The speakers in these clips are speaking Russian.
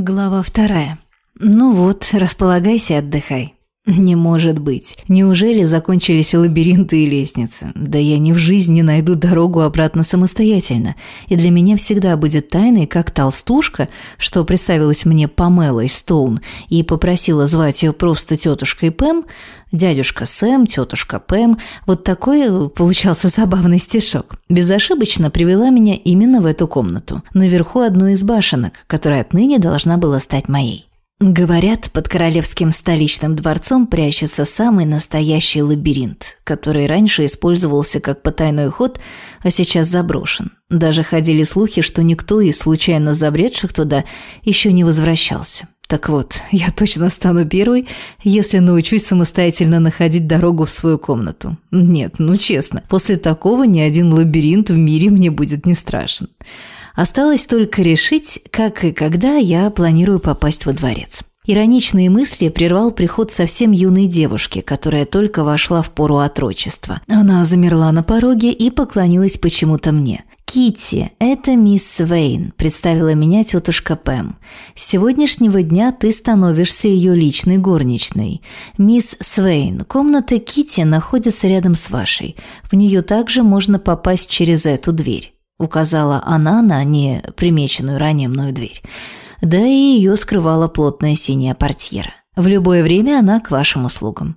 Глава вторая. Ну вот, располагайся, отдыхай. Не может быть. Неужели закончились лабиринты и лестницы? Да я ни в жизни найду дорогу обратно самостоятельно. И для меня всегда будет тайной, как толстушка, что представилась мне Памелой Стоун и попросила звать ее просто тетушкой Пэм, дядюшка Сэм, тетушка Пэм. Вот такой получался забавный стишок. Безошибочно привела меня именно в эту комнату, наверху одной из башенок, которая отныне должна была стать моей. Говорят, под королевским столичным дворцом прячется самый настоящий лабиринт, который раньше использовался как потайной ход, а сейчас заброшен. Даже ходили слухи, что никто из случайно забредших туда еще не возвращался. Так вот, я точно стану первой, если научусь самостоятельно находить дорогу в свою комнату. Нет, ну честно, после такого ни один лабиринт в мире мне будет не страшен. Осталось только решить, как и когда я планирую попасть во дворец. Ироничные мысли прервал приход совсем юной девушки, которая только вошла в пору отрочества. Она замерла на пороге и поклонилась почему-то мне. «Китти, это мисс Свейн», – представила меня тетушка Пэм. «С сегодняшнего дня ты становишься ее личной горничной. Мисс Свейн, комната Китти находится рядом с вашей. В нее также можно попасть через эту дверь». Указала она на не примеченную ранее мною дверь. Да и ее скрывала плотная синяя портьера. В любое время она к вашим услугам.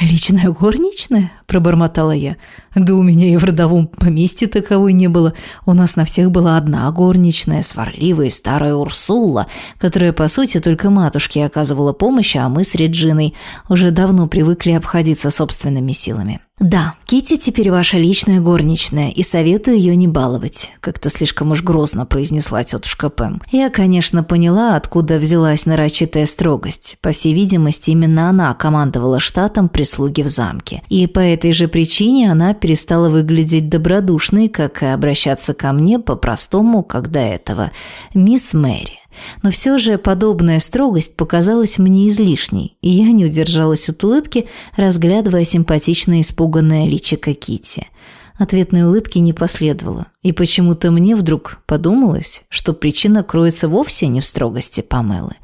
«Личная горничная?» – пробормотала я. «Да у меня и в родовом поместье таковой не было. У нас на всех была одна горничная, сварливая старая Урсула, которая, по сути, только матушке оказывала помощь, а мы с Реджиной уже давно привыкли обходиться собственными силами. «Да, Кити теперь ваша личная горничная, и советую ее не баловать», – как-то слишком уж грозно произнесла тетушка Пэм. Я, конечно, поняла, откуда взялась нарочитая строгость. По всей видимости, именно она командовала штатом прислуги в замке. И по этой же причине она перестала выглядеть добродушной, как и обращаться ко мне по-простому, как до этого. «Мисс Мэри». Но все же подобная строгость показалась мне излишней, и я не удержалась от улыбки, разглядывая симпатичное испуганное личико Кити. Ответной улыбки не последовало, и почему-то мне вдруг подумалось, что причина кроется вовсе не в строгости Памелы.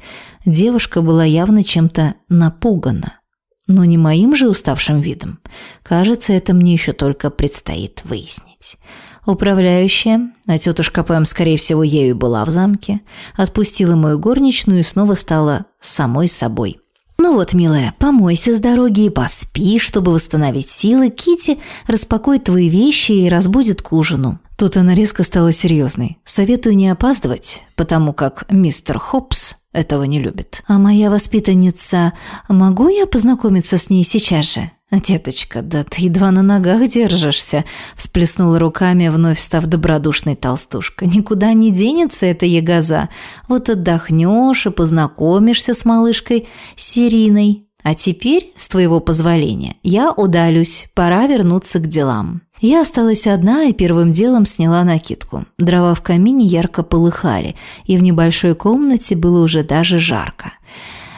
Девушка была явно чем-то напугана, но не моим же уставшим видом. Кажется, это мне еще только предстоит выяснить. Управляющая, а тетушка Пэм, скорее всего, ею была в замке, отпустила мою горничную и снова стала самой собой. «Ну вот, милая, помойся с дороги и поспи, чтобы восстановить силы. Кити распакует твои вещи и разбудит к ужину». Тут она резко стала серьезной. «Советую не опаздывать, потому как мистер Хопс этого не любит. А моя воспитанница... Могу я познакомиться с ней сейчас же?» «Деточка, да ты едва на ногах держишься», – всплеснула руками, вновь став добродушной толстушкой. «Никуда не денется эта ягоза. Вот отдохнешь и познакомишься с малышкой Сириной. А теперь, с твоего позволения, я удалюсь, пора вернуться к делам». Я осталась одна и первым делом сняла накидку. Дрова в камине ярко полыхали, и в небольшой комнате было уже даже жарко.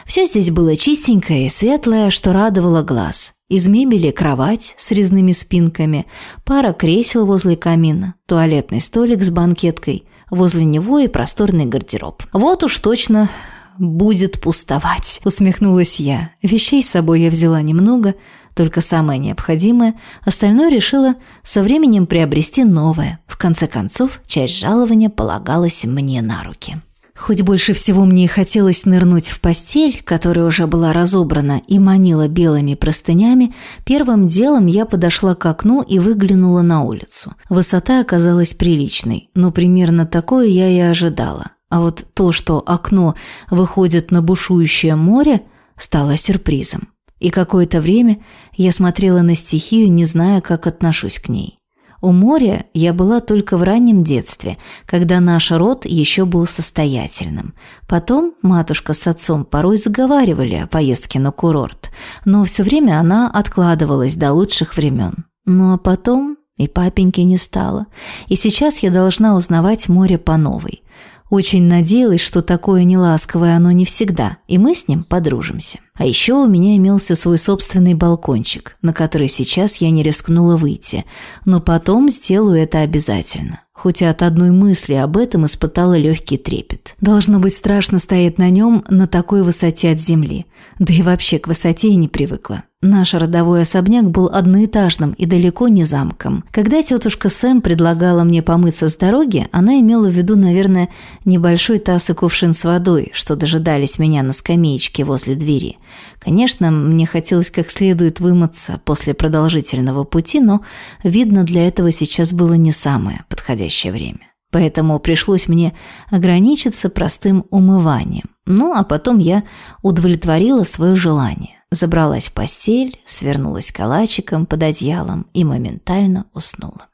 Все здесь было чистенькое и светлое, что радовало глаз. Из мебели кровать с резными спинками, пара кресел возле камина, туалетный столик с банкеткой, возле него и просторный гардероб. Вот уж точно будет пустовать, усмехнулась я. Вещей с собой я взяла немного, только самое необходимое, остальное решила со временем приобрести новое. В конце концов, часть жалования полагалась мне на руки. Хоть больше всего мне и хотелось нырнуть в постель, которая уже была разобрана и манила белыми простынями, первым делом я подошла к окну и выглянула на улицу. Высота оказалась приличной, но примерно такое я и ожидала. А вот то, что окно выходит на бушующее море, стало сюрпризом. И какое-то время я смотрела на стихию, не зная, как отношусь к ней. У моря я была только в раннем детстве, когда наш род еще был состоятельным. Потом матушка с отцом порой заговаривали о поездке на курорт, но все время она откладывалась до лучших времен. Ну а потом и папеньки не стало. И сейчас я должна узнавать море по новой. Очень надеялась, что такое неласковое оно не всегда, и мы с ним подружимся. А еще у меня имелся свой собственный балкончик, на который сейчас я не рискнула выйти, но потом сделаю это обязательно. хоть и от одной мысли об этом испытала легкий трепет. Должно быть страшно стоять на нем на такой высоте от земли. Да и вообще к высоте я не привыкла. Наш родовой особняк был одноэтажным и далеко не замком. Когда тетушка Сэм предлагала мне помыться с дороги, она имела в виду, наверное, небольшой таз и кувшин с водой, что дожидались меня на скамеечке возле двери. Конечно, мне хотелось как следует вымыться после продолжительного пути, но, видно, для этого сейчас было не самое подходящее время. Поэтому пришлось мне ограничиться простым умыванием. Ну, а потом я удовлетворила свое желание. Забралась в постель, свернулась калачиком под одеялом и моментально уснула.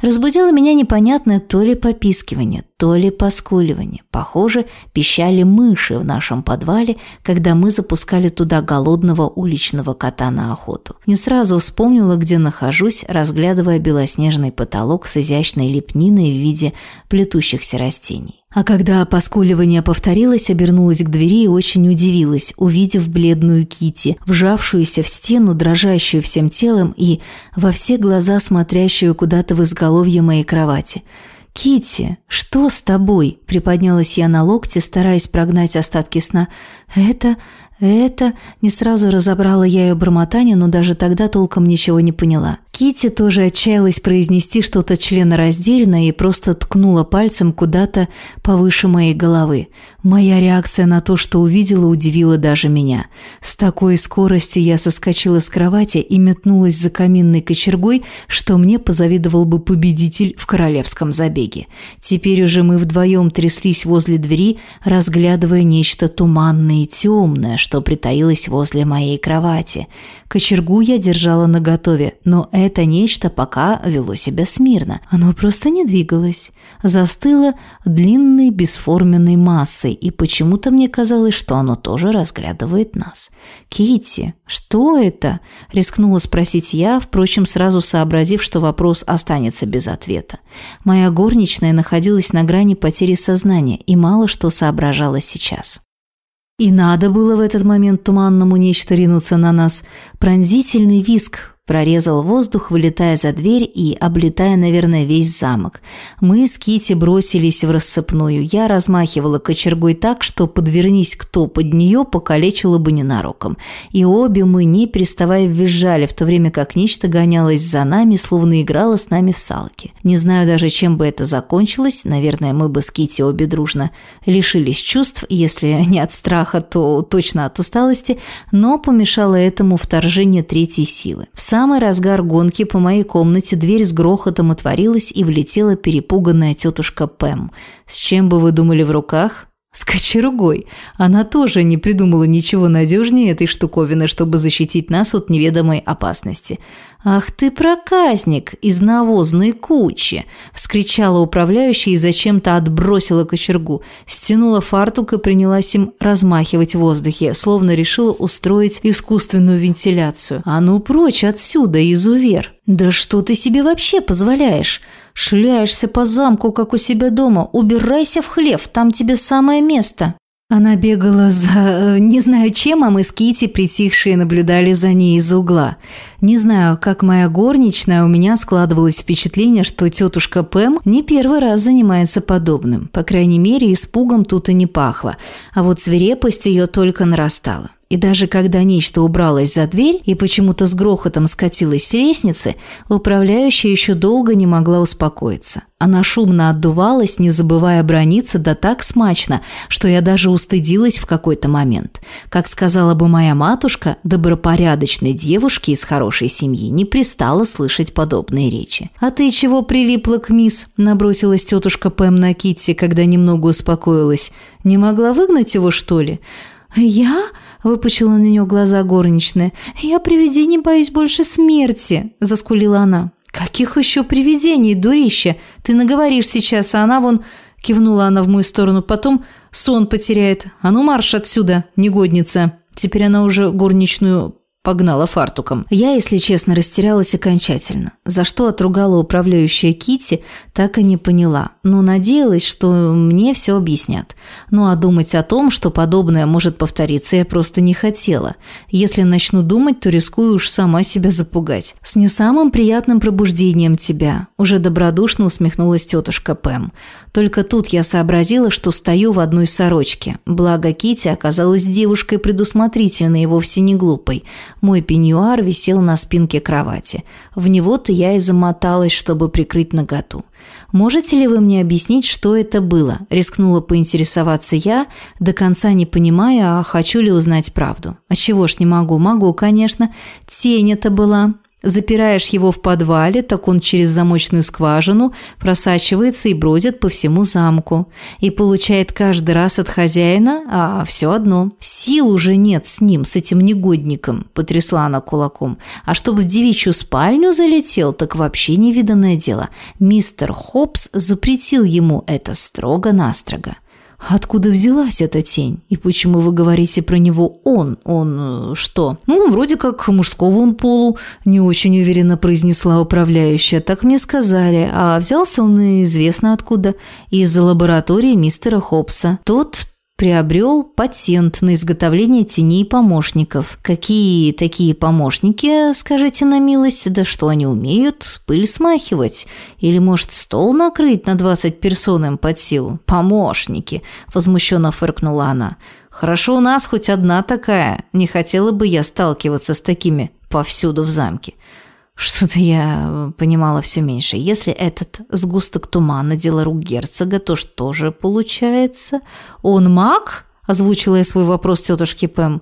Разбудило меня непонятное то ли попискивание, то ли поскуливание. Похоже, пищали мыши в нашем подвале, когда мы запускали туда голодного уличного кота на охоту. Не сразу вспомнила, где нахожусь, разглядывая белоснежный потолок с изящной лепниной в виде плетущихся растений. А когда поскуливание повторилось, обернулась к двери и очень удивилась, увидев бледную Кити, вжавшуюся в стену, дрожащую всем телом и во все глаза смотрящую куда-то в изголовье моей кровати. Кити, что с тобой?» – приподнялась я на локте, стараясь прогнать остатки сна. «Это... Это не сразу разобрала я ее бормотание, но даже тогда толком ничего не поняла. Кити тоже отчаялась произнести что-то членораздельное и просто ткнула пальцем куда-то повыше моей головы. Моя реакция на то, что увидела, удивила даже меня. С такой скоростью я соскочила с кровати и метнулась за каминной кочергой, что мне позавидовал бы победитель в королевском забеге. Теперь уже мы вдвоем тряслись возле двери, разглядывая нечто туманное и темное, что притаилось возле моей кровати. Кочергу я держала наготове, но это нечто пока вело себя смирно. Оно просто не двигалось. Застыло длинной бесформенной массой, и почему-то мне казалось, что оно тоже разглядывает нас. Кити, что это?» – рискнула спросить я, впрочем, сразу сообразив, что вопрос останется без ответа. Моя горничная находилась на грани потери сознания и мало что соображала сейчас. И надо было в этот момент туманному нечто ринуться на нас. Пронзительный виск Прорезал воздух, вылетая за дверь и облетая, наверное, весь замок. Мы с Кити бросились в рассыпную. Я размахивала кочергой так, что, подвернись кто под нее, покалечила бы ненароком. И обе мы, не переставая, визжали, в то время как нечто гонялось за нами, словно играло с нами в салки. Не знаю даже, чем бы это закончилось. Наверное, мы бы с Кити обе дружно лишились чувств, если не от страха, то точно от усталости, но помешало этому вторжение третьей силы. В самый разгар гонки по моей комнате дверь с грохотом отворилась и влетела перепуганная тетушка Пэм. С чем бы вы думали в руках? С кочергой. Она тоже не придумала ничего надежнее этой штуковины, чтобы защитить нас от неведомой опасности. «Ах ты проказник из навозной кучи!» – вскричала управляющая и зачем-то отбросила кочергу, стянула фартук и принялась им размахивать в воздухе, словно решила устроить искусственную вентиляцию. «А ну прочь отсюда, изувер!» «Да что ты себе вообще позволяешь? Шляешься по замку, как у себя дома. Убирайся в хлев, там тебе самое место!» Она бегала за... Э, не знаю чем, а мы с Кити притихшие наблюдали за ней из угла. Не знаю, как моя горничная, у меня складывалось впечатление, что тетушка Пэм не первый раз занимается подобным. По крайней мере, испугом тут и не пахло. А вот свирепость ее только нарастала. И даже когда нечто убралось за дверь и почему-то с грохотом скатилась с лестницы, управляющая еще долго не могла успокоиться. Она шумно отдувалась, не забывая брониться, да так смачно, что я даже устыдилась в какой-то момент. Как сказала бы моя матушка, добропорядочной девушке из хорошей семьи не пристало слышать подобные речи. «А ты чего прилипла к мисс?» – набросилась тетушка Пэм на Китти, когда немного успокоилась. «Не могла выгнать его, что ли?» «Я?» – выпучила на нее глаза горничная. «Я привидений боюсь больше смерти», – заскулила она. «Каких еще привидений, дурище? Ты наговоришь сейчас, а она вон...» – кивнула она в мою сторону. «Потом сон потеряет. А ну марш отсюда, негодница!» Теперь она уже горничную погнала фартуком. Я, если честно, растерялась окончательно. За что отругала управляющая Кити, так и не поняла. Но надеялась, что мне все объяснят. Ну а думать о том, что подобное может повториться, я просто не хотела. Если начну думать, то рискую уж сама себя запугать. С не самым приятным пробуждением тебя. Уже добродушно усмехнулась тетушка Пэм. Только тут я сообразила, что стою в одной сорочке. Благо Кити оказалась девушкой предусмотрительной и вовсе не глупой. Мой пеньюар висел на спинке кровати. В него-то я и замоталась, чтобы прикрыть наготу. «Можете ли вы мне объяснить, что это было?» – рискнула поинтересоваться я, до конца не понимая, а хочу ли узнать правду. «А чего ж не могу?» «Могу, конечно. Тень это была. Запираешь его в подвале, так он через замочную скважину просачивается и бродит по всему замку. И получает каждый раз от хозяина, а все одно. Сил уже нет с ним, с этим негодником, потрясла она кулаком. А чтобы в девичью спальню залетел, так вообще невиданное дело. Мистер Хопс запретил ему это строго-настрого. Откуда взялась эта тень? И почему вы говорите про него «он»? Он э, что? Ну, вроде как мужского он полу, не очень уверенно произнесла управляющая. Так мне сказали. А взялся он известно откуда. Из лаборатории мистера Хопса. Тот приобрел патент на изготовление теней помощников. Какие такие помощники, скажите на милость, да что они умеют? Пыль смахивать? Или, может, стол накрыть на 20 персон им под силу? Помощники, возмущенно фыркнула она. Хорошо у нас хоть одна такая. Не хотела бы я сталкиваться с такими повсюду в замке. Что-то я э, понимала все меньше. Если этот сгусток тумана – дело рук герцога, то что же получается? Он маг? Озвучила я свой вопрос тетушке Пэм.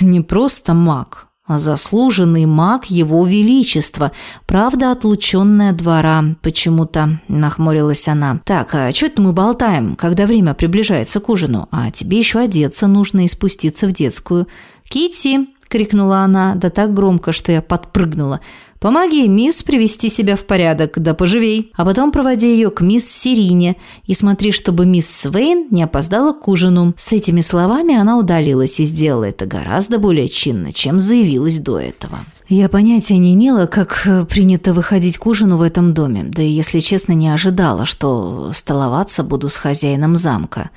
Не просто маг, а заслуженный маг его величества. Правда, отлученная двора. Почему-то нахмурилась она. Так, а что это мы болтаем, когда время приближается к ужину? А тебе еще одеться нужно и спуститься в детскую. Кити, крикнула она, да так громко, что я подпрыгнула – Помоги мисс привести себя в порядок, да поживей. А потом проводи ее к мисс Сирине и смотри, чтобы мисс Свейн не опоздала к ужину. С этими словами она удалилась и сделала это гораздо более чинно, чем заявилась до этого. Я понятия не имела, как э, принято выходить к ужину в этом доме, да и, если честно, не ожидала, что столоваться буду с хозяином замка.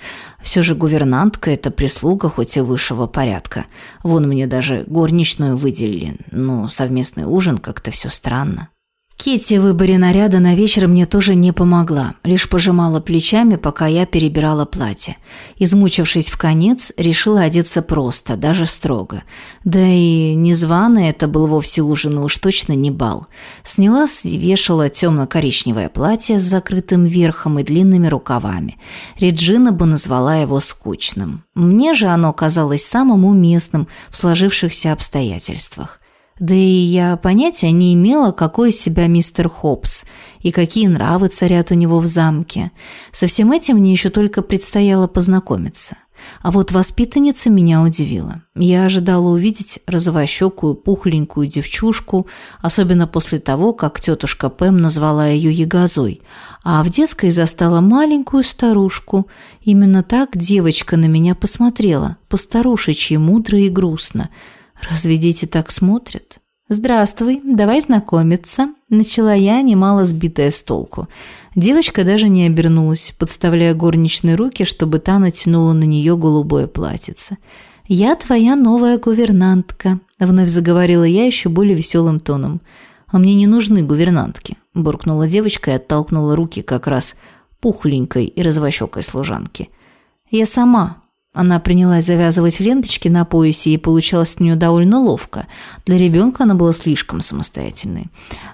Все же гувернантка – это прислуга хоть и высшего порядка. Вон мне даже горничную выделили, но совместный ужин как-то все странно. Кити в выборе наряда на вечер мне тоже не помогла, лишь пожимала плечами, пока я перебирала платье. Измучившись в конец, решила одеться просто, даже строго. Да и незваный это был вовсе ужин, уж точно не бал. Сняла вешала темно-коричневое платье с закрытым верхом и длинными рукавами. Реджина бы назвала его скучным. Мне же оно казалось самым уместным в сложившихся обстоятельствах. Да и я понятия не имела, какой из себя мистер Хопс и какие нравы царят у него в замке. Со всем этим мне еще только предстояло познакомиться. А вот воспитанница меня удивила. Я ожидала увидеть розовощекую, пухленькую девчушку, особенно после того, как тетушка Пэм назвала ее ягозой, а в детской застала маленькую старушку. Именно так девочка на меня посмотрела, постарушечьи, мудро и грустно – «Разве дети так смотрят?» «Здравствуй, давай знакомиться», – начала я, немало сбитая с толку. Девочка даже не обернулась, подставляя горничные руки, чтобы та натянула на нее голубое платьице. «Я твоя новая гувернантка», – вновь заговорила я еще более веселым тоном. «А мне не нужны гувернантки», – буркнула девочка и оттолкнула руки как раз пухленькой и развощекой служанки. «Я сама», она принялась завязывать ленточки на поясе, и получалось у нее довольно ловко. Для ребенка она была слишком самостоятельной.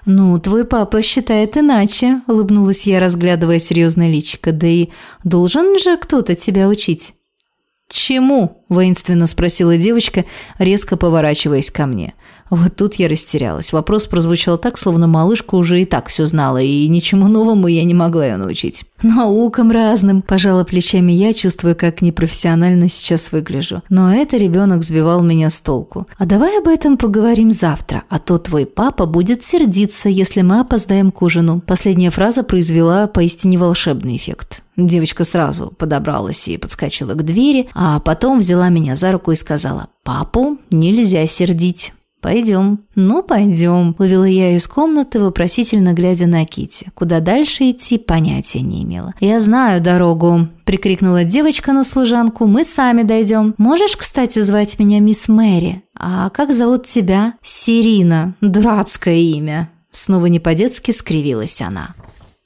«Ну, твой папа считает иначе», – улыбнулась я, разглядывая серьезное личико. «Да и должен же кто-то тебя учить». «Чему?» – воинственно спросила девочка, резко поворачиваясь ко мне. Вот тут я растерялась. Вопрос прозвучал так, словно малышка уже и так все знала, и ничему новому я не могла ее научить. «Наукам разным», – пожала плечами я, чувствуя, как непрофессионально сейчас выгляжу. Но это ребенок сбивал меня с толку. «А давай об этом поговорим завтра, а то твой папа будет сердиться, если мы опоздаем к ужину». Последняя фраза произвела поистине волшебный эффект. Девочка сразу подобралась и подскочила к двери, а потом взяла меня за руку и сказала «Папу нельзя сердить». «Пойдем». «Ну, пойдем», – увела я из комнаты, вопросительно глядя на Кити. Куда дальше идти, понятия не имела. «Я знаю дорогу», – прикрикнула девочка на служанку. «Мы сами дойдем. Можешь, кстати, звать меня мисс Мэри? А как зовут тебя?» «Сирина. Дурацкое имя». Снова не по-детски скривилась она.